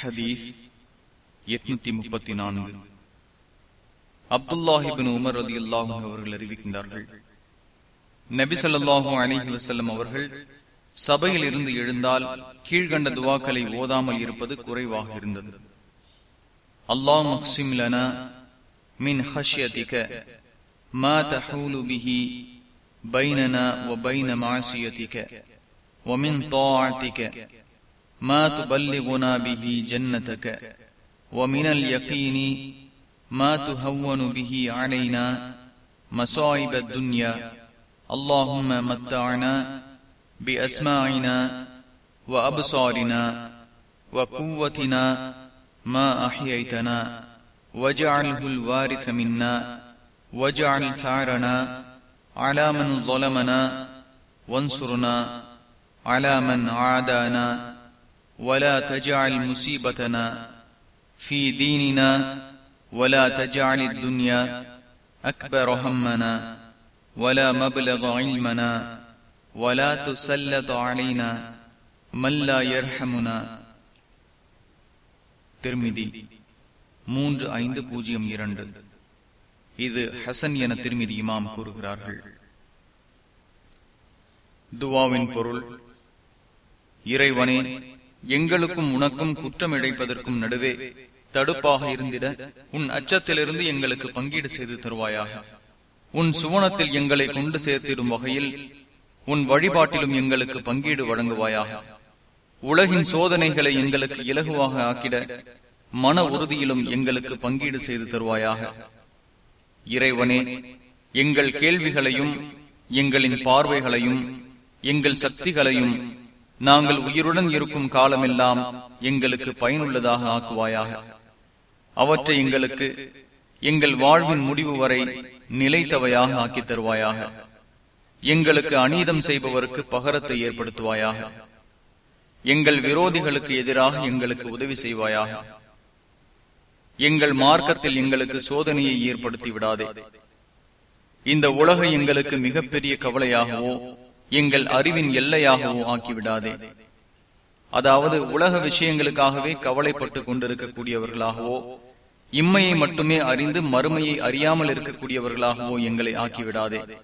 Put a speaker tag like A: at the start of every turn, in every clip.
A: ஹதீஸ் எட்நூத்தி முப்பத்தி நான்கு. அப்துல்லாஹிபின் உமர் அதி அல்லாஹும் அவர்கள் அறிவிக்கின்றார்கள். நபி அலிஹி வசல்லம் அவர்கள் சபையில் இருந்து எழுந்தால் கீழ்கண்ட துவாக்களை ஓதாமல் இருப்பது குறைவாக இருந்தது. அல்லாஹ் மக்சிம் லனா மின் ஹஷ்யதிக மா தஹூலு பிஹி பைனனா ஒ பைன மாசியதிக ஒமின் ما تبلغنا به جنتك ومن اليقين ما تهون به علينا مصائب الدنيا. اللهم متعنا بأسماعنا وأبصارنا وقوتنا ما أحييتنا. واجعله الوارث منا. واجعل ثارنا على من ظلمنا. وانصرنا على من عادانا. ولا تجعل مصيبتنا في ديننا ولا تجعل الدنيا أكبر همنا ولا مبلغ علمنا ولا تسلط علينا من لا يرحمنا திருமிதி மூன்று ஐந்து பூஜ்ஜியம் இரண்டு இது ஹசன் என திருமிதி இமாம் கூறுகிறார்கள் துவாவின் பொருள் இறைவனே எங்களுக்கும் உனக்கும் குற்றம் இழைப்பதற்கும் நடுவே தடுப்பாக இருந்திட உன் அச்சத்திலிருந்து எங்களுக்கு பங்கீடு செய்து தருவாயாக. உன் சுவனத்தில் எங்களை கொண்டு சேர்த்திடும் வகையில் உன் வழிபாட்டிலும் எங்களுக்கு பங்கீடு வழங்குவாயாக. உலகின் சோதனைகளை எங்களுக்கு இலகுவாக ஆக்கிட மன உறுதியிலும் எங்களுக்கு பங்கீடு செய்து தருவாயாக. இறைவனே எங்கள் கேள்விகளையும் எங்களின் பார்வைகளையும் எங்கள் சக்திகளையும் நாங்கள் உயிருடன் இருக்கும் காலமெல்லாம் எங்களுக்கு பயனுள்ளதாக ஆக்குவாயாக. அவற்றை எங்களுக்கு எங்கள் வாழ்வின் முடிவு வரை நிலைத்தவையாக ஆக்கி தருவாயாக. எங்களுக்கு அநீதம் செய்பவருக்கு பகரத்தை ஏற்படுத்துவாயாக. எங்கள் விரோதிகளுக்கு எதிராக எங்களுக்கு உதவி செய்வாயாக. எங்கள் மார்க்கத்தில் எங்களுக்கு சோதனையை ஏற்படுத்தி விடாதே. இந்த உலகை எங்களுக்கு மிகப்பெரிய கவலையாகவோ எங்கள் அறிவின் எல்லையாகவோ ஆக்கிவிடாதே. அதாவது உலக விஷயங்களுக்காகவே கவலைப்பட்டுக் கொண்டிருக்கக்கூடியவர்களாகவோ இம்மையை மட்டுமே அறிந்து மறுமையை அறியாமல் இருக்கக்கூடியவர்களாகவோ எங்களை ஆக்கிவிடாதே.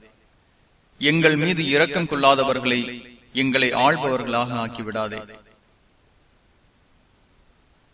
A: எங்கள் மீது இரக்கம் கொள்ளாதவர்களை எங்களை ஆள்பவர்களாக ஆக்கிவிடாதே.